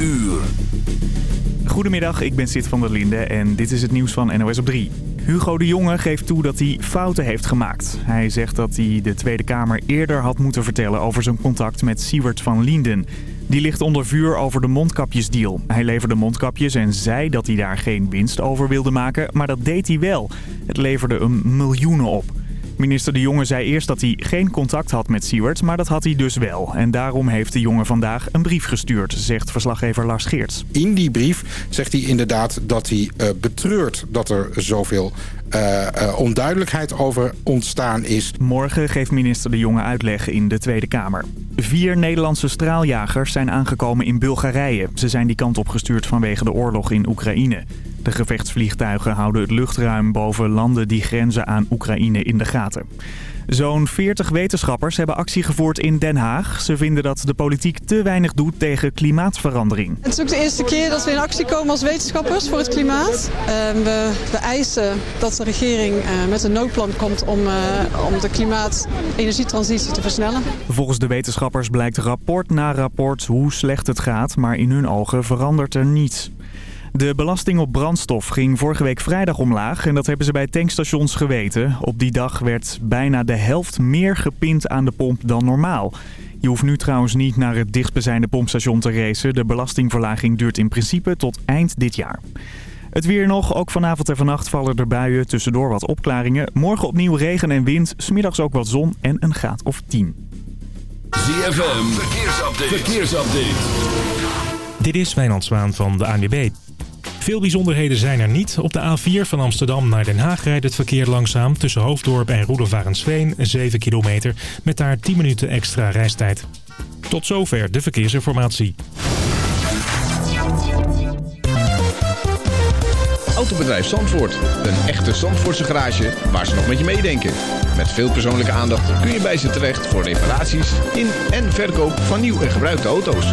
uur. Goedemiddag, ik ben Sid van der Linde en dit is het nieuws van NOS op 3. Hugo de Jonge geeft toe dat hij fouten heeft gemaakt. Hij zegt dat hij de Tweede Kamer eerder had moeten vertellen over zijn contact met Siewert van Linden. Die ligt onder vuur over de mondkapjesdeal. Hij leverde mondkapjes en zei dat hij daar geen winst over wilde maken, maar dat deed hij wel. Het leverde hem miljoenen op. Minister De Jonge zei eerst dat hij geen contact had met Siewert, maar dat had hij dus wel. En daarom heeft De Jonge vandaag een brief gestuurd, zegt verslaggever Lars Geerts. In die brief zegt hij inderdaad dat hij uh, betreurt dat er zoveel uh, uh, onduidelijkheid over ontstaan is. Morgen geeft minister De Jonge uitleg in de Tweede Kamer. Vier Nederlandse straaljagers zijn aangekomen in Bulgarije. Ze zijn die kant opgestuurd vanwege de oorlog in Oekraïne. De gevechtsvliegtuigen houden het luchtruim boven landen die grenzen aan Oekraïne in de gaten. Zo'n 40 wetenschappers hebben actie gevoerd in Den Haag. Ze vinden dat de politiek te weinig doet tegen klimaatverandering. Het is ook de eerste keer dat we in actie komen als wetenschappers voor het klimaat. Uh, we, we, eisen dat de regering uh, met een noodplan komt om, uh, om de klimaat-energietransitie te versnellen. Volgens de wetenschappers blijkt rapport na rapport hoe slecht het gaat, maar in hun ogen verandert er niets. De belasting op brandstof ging vorige week vrijdag omlaag en dat hebben ze bij tankstations geweten. Op die dag werd bijna de helft meer gepind aan de pomp dan normaal. Je hoeft nu trouwens niet naar het dichtstbijzijnde pompstation te racen. De belastingverlaging duurt in principe tot eind dit jaar. Het weer nog. Ook vanavond en vannacht vallen er buien. Tussendoor wat opklaringen. Morgen opnieuw regen en wind. Smiddags ook wat zon en een graad of 10. ZFM. Verkeersupdate. Verkeersupdate. Dit is Wijnand Zwaan van de ANWB. Veel bijzonderheden zijn er niet. Op de A4 van Amsterdam naar Den Haag rijdt het verkeer langzaam... tussen Hoofddorp en Roelofarensveen, 7 kilometer... met daar 10 minuten extra reistijd. Tot zover de verkeersinformatie. Autobedrijf Zandvoort. Een echte Zandvoortse garage waar ze nog met je meedenken. Met veel persoonlijke aandacht kun je bij ze terecht... voor reparaties in en verkoop van nieuw en gebruikte auto's.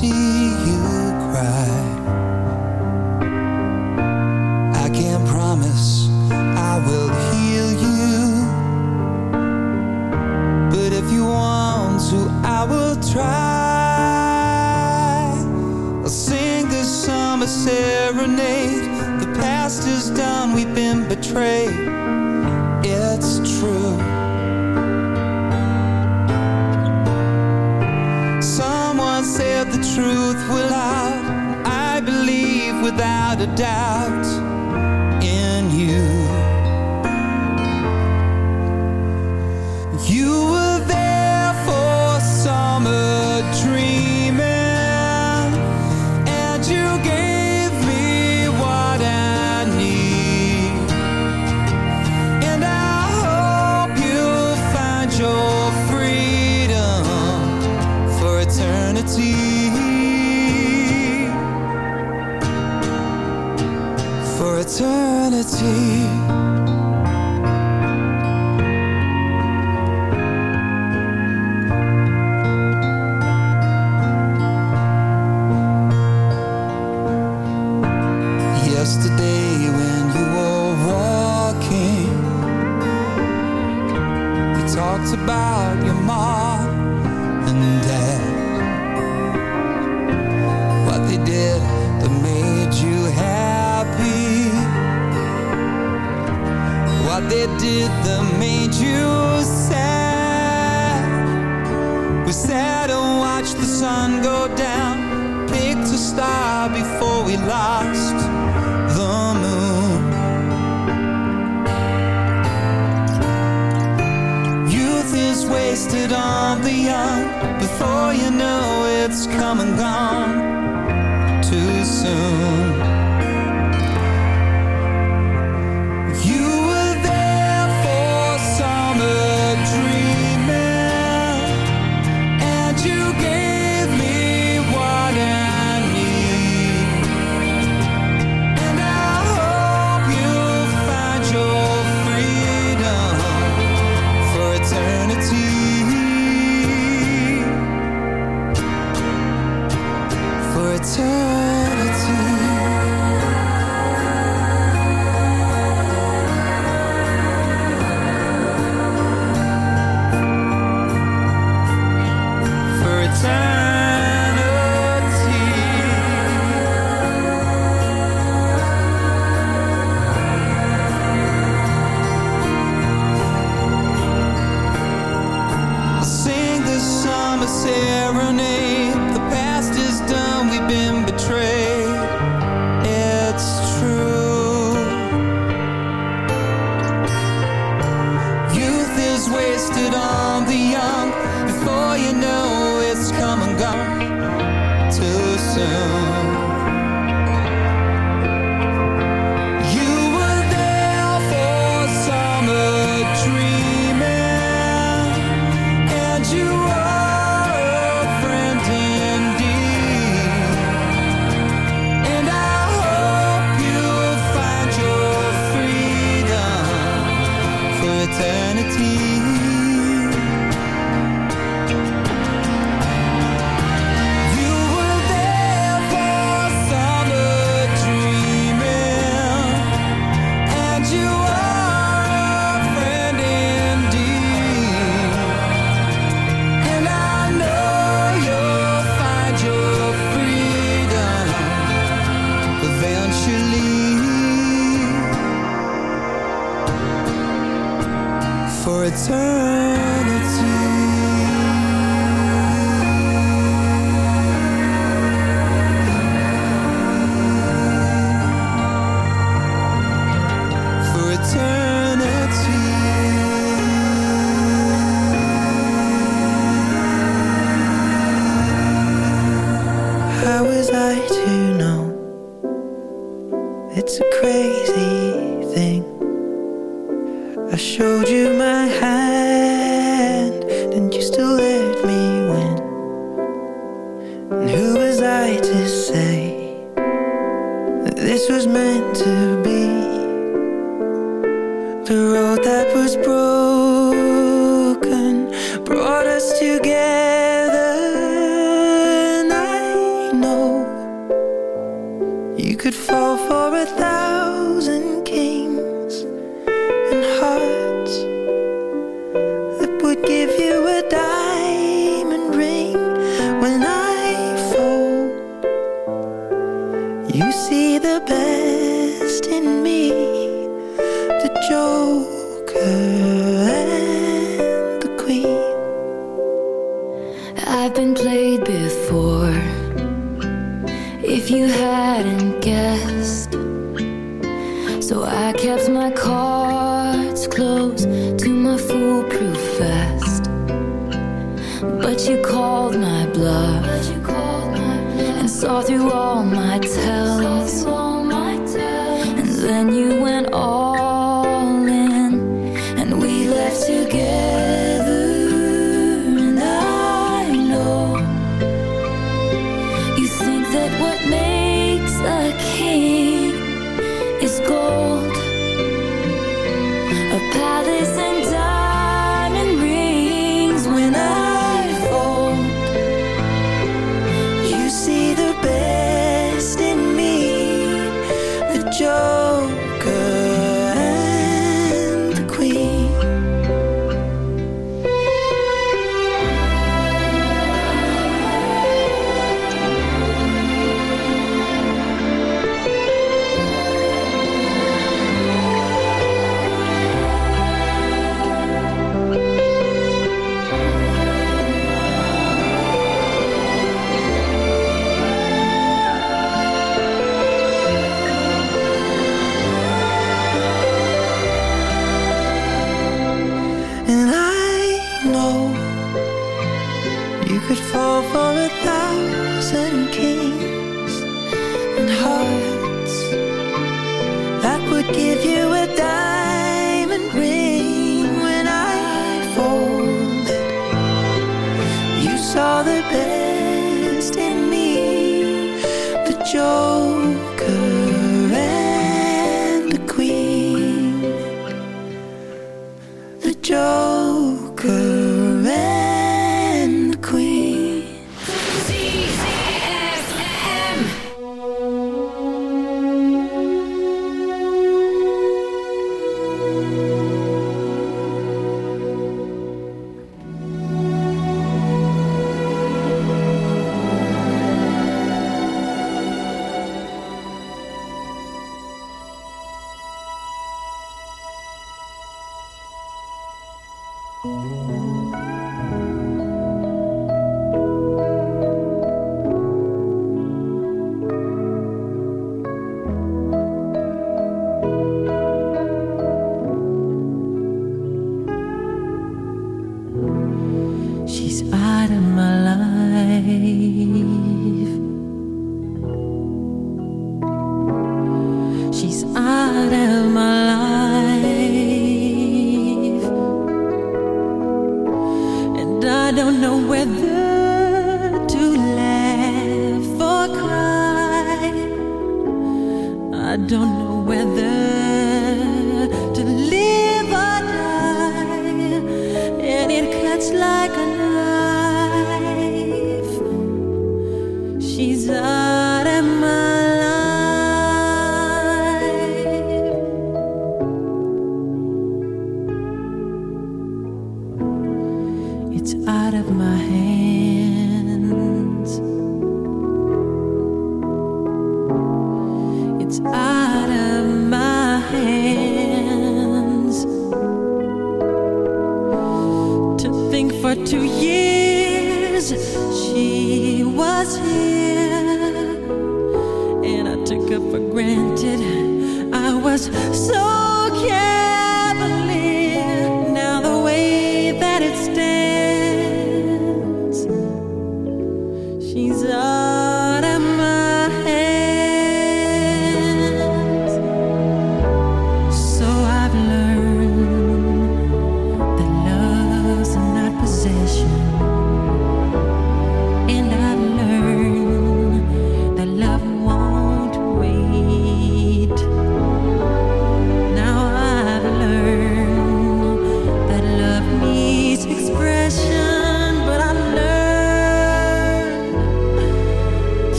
see you cry. I can't promise I will heal you. But if you want to I will try. I'll sing this summer serenade. The past is done, we've been betrayed. a doubt. as I do know. It's a crazy thing. I showed you my hand And you still let me win. And who was I to say That this was meant to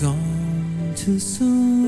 Gone too soon.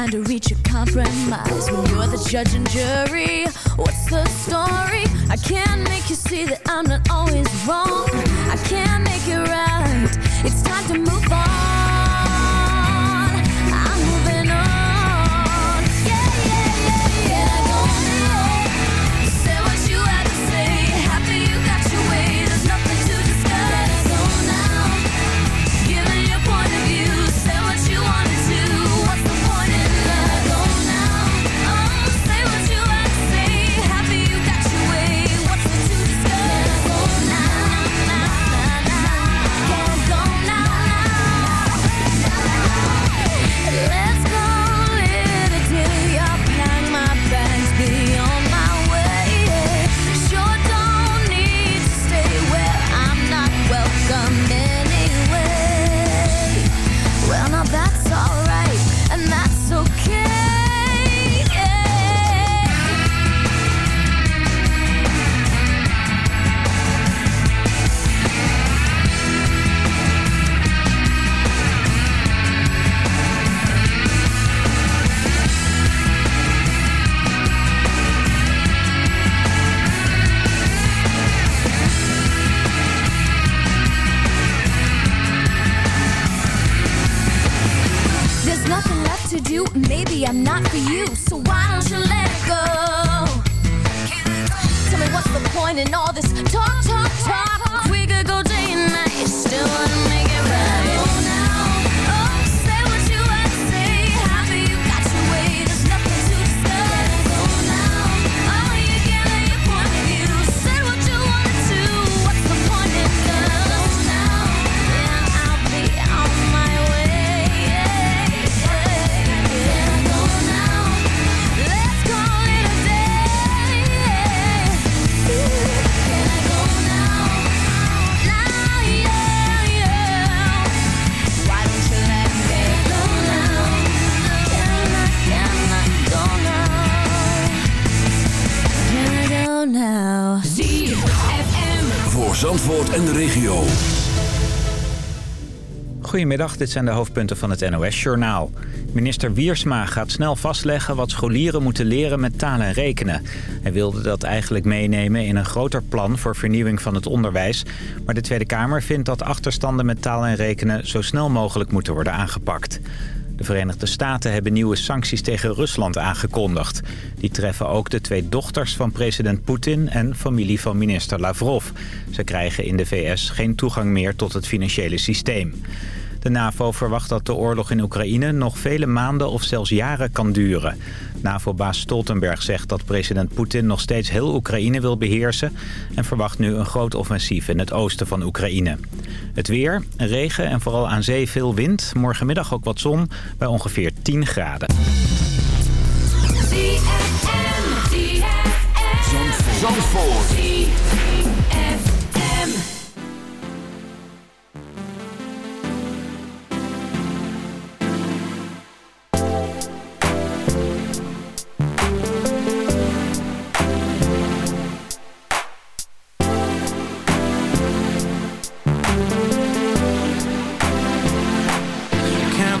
Trying to reach a compromise when you're the judge and jury? What's the story? I can't make you see that I'm not always wrong. Goedemiddag, dit zijn de hoofdpunten van het NOS-journaal. Minister Wiersma gaat snel vastleggen wat scholieren moeten leren met taal en rekenen. Hij wilde dat eigenlijk meenemen in een groter plan voor vernieuwing van het onderwijs. Maar de Tweede Kamer vindt dat achterstanden met taal en rekenen zo snel mogelijk moeten worden aangepakt. De Verenigde Staten hebben nieuwe sancties tegen Rusland aangekondigd. Die treffen ook de twee dochters van president Poetin en familie van minister Lavrov. Ze krijgen in de VS geen toegang meer tot het financiële systeem. De NAVO verwacht dat de oorlog in Oekraïne nog vele maanden of zelfs jaren kan duren. NAVO-baas Stoltenberg zegt dat president Poetin nog steeds heel Oekraïne wil beheersen... en verwacht nu een groot offensief in het oosten van Oekraïne. Het weer, regen en vooral aan zee veel wind. Morgenmiddag ook wat zon bij ongeveer 10 graden.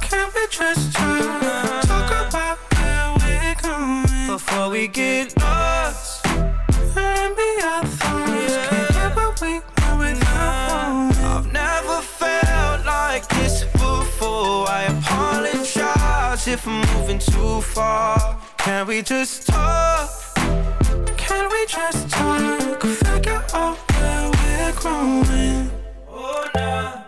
Can we just talk? Talk about where we're going before we get lost. Maybe our thoughts can't get what we want without I've never felt like this before. I apologize if I'm moving too far. Can we just talk? Can we just talk? Figure out where we're growing. Oh, nah.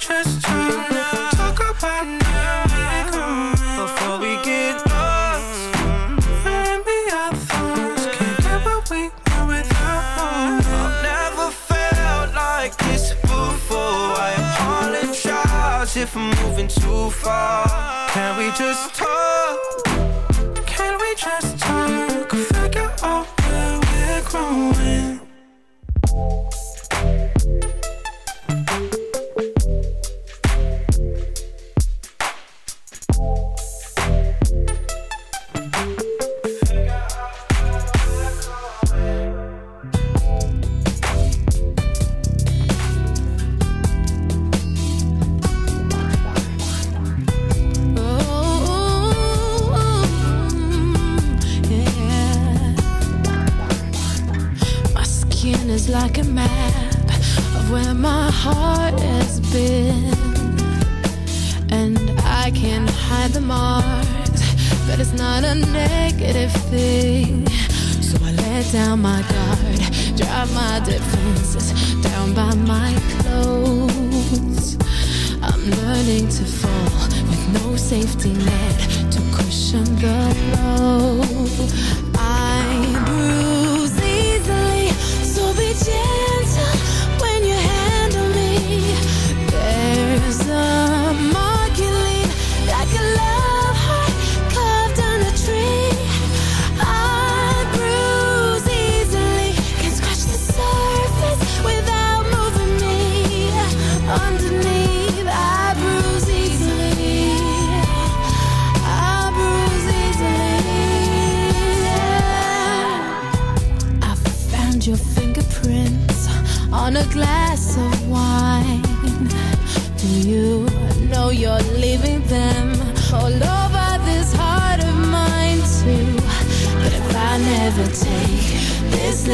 Just talk? Talk about now before we get lost. Can't get what we want without. I've never felt like this before. I apologize if I'm moving too far. Can we just talk?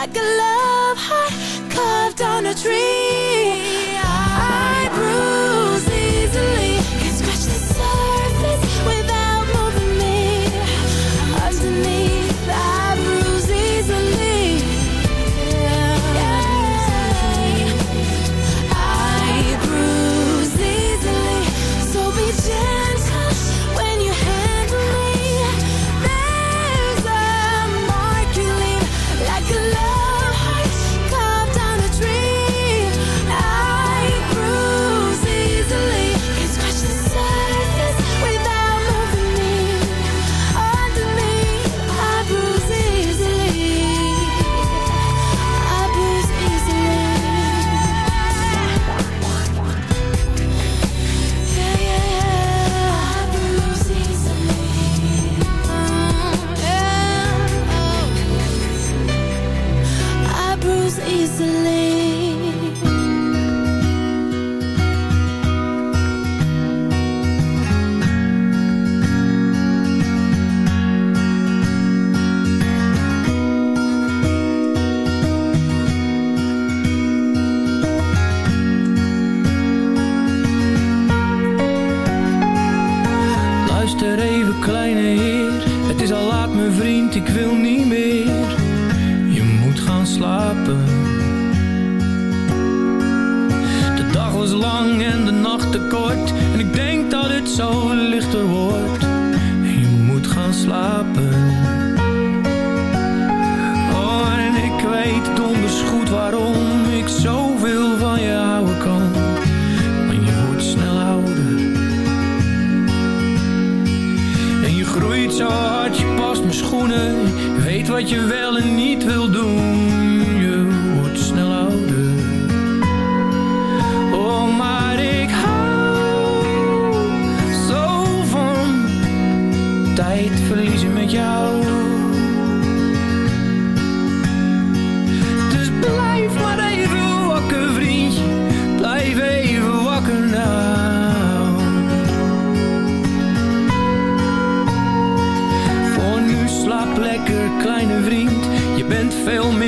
like a love heart carved on a tree.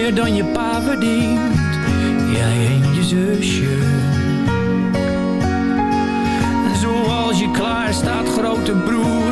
meer dan je pa verdient. Jij en je zusje. En zoals je klaar staat, grote broer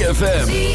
ZFM.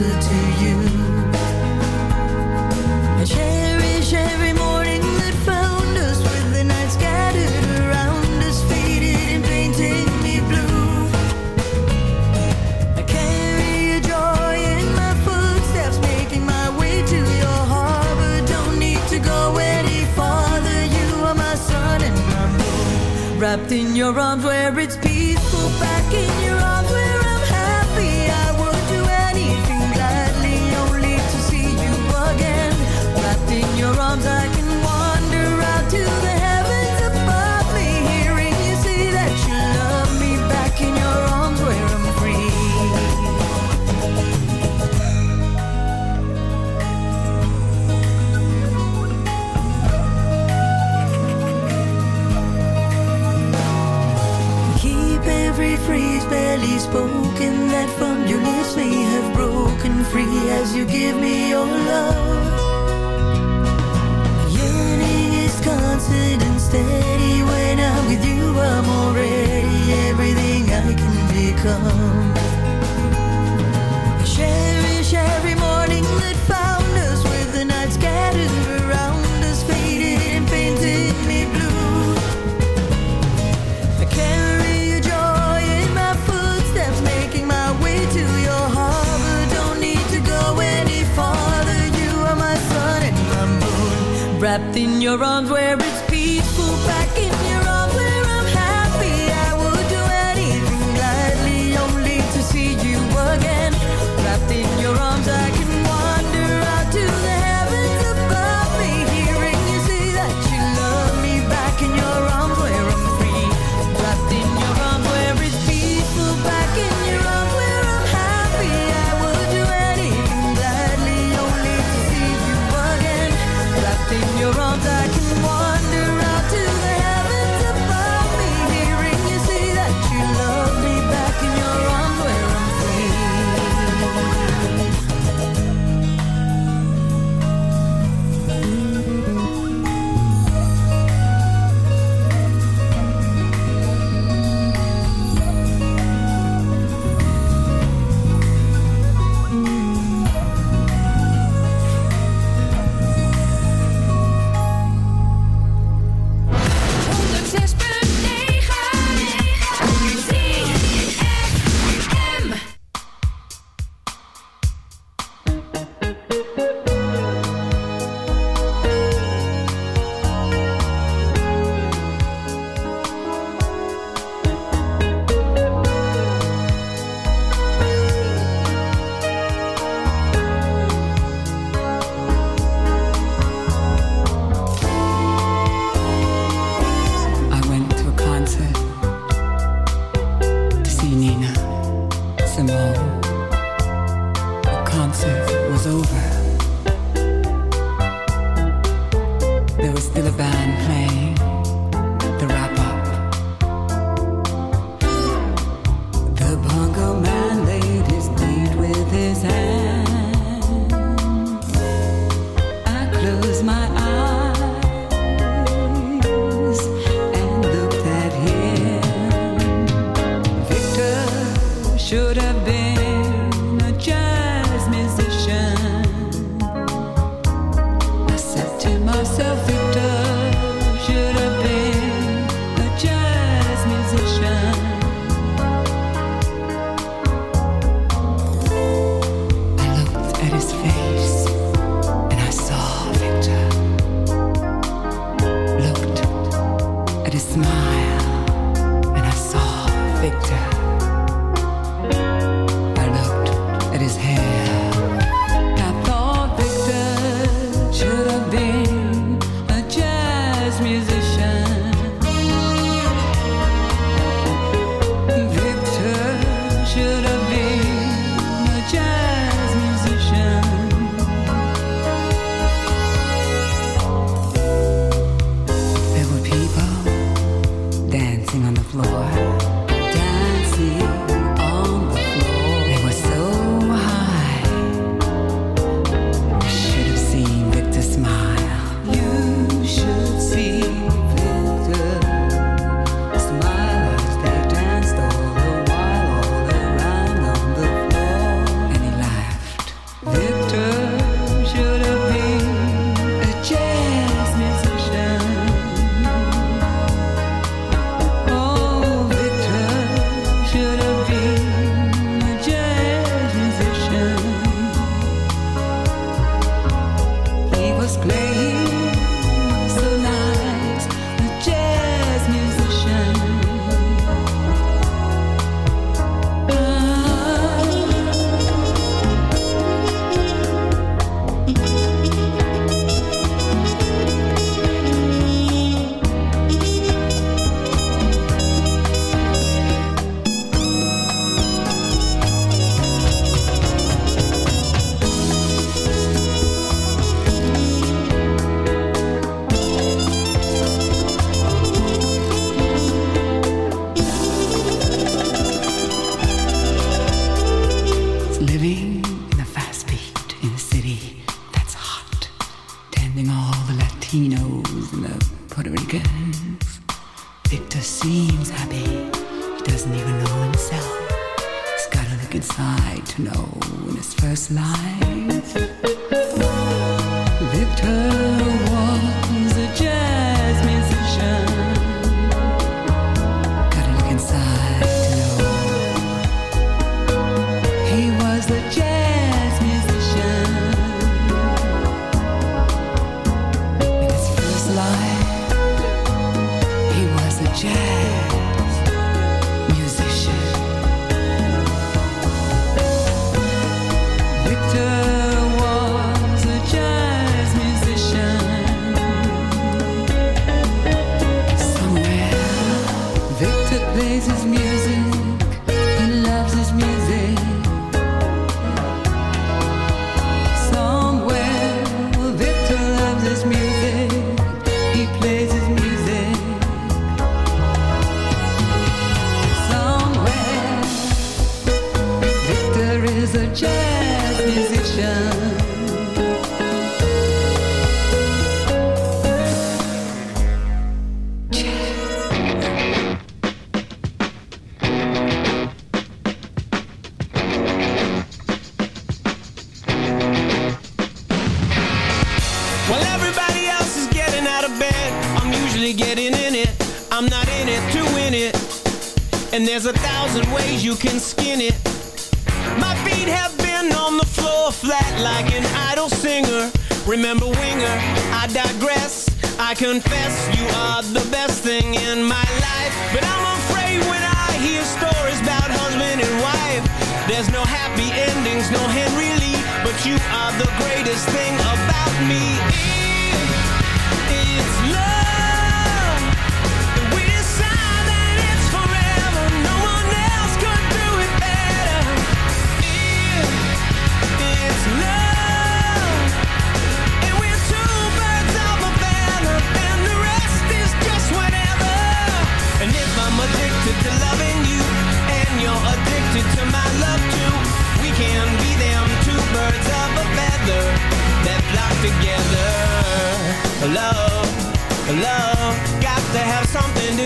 Closer to you. My eyes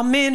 I'm in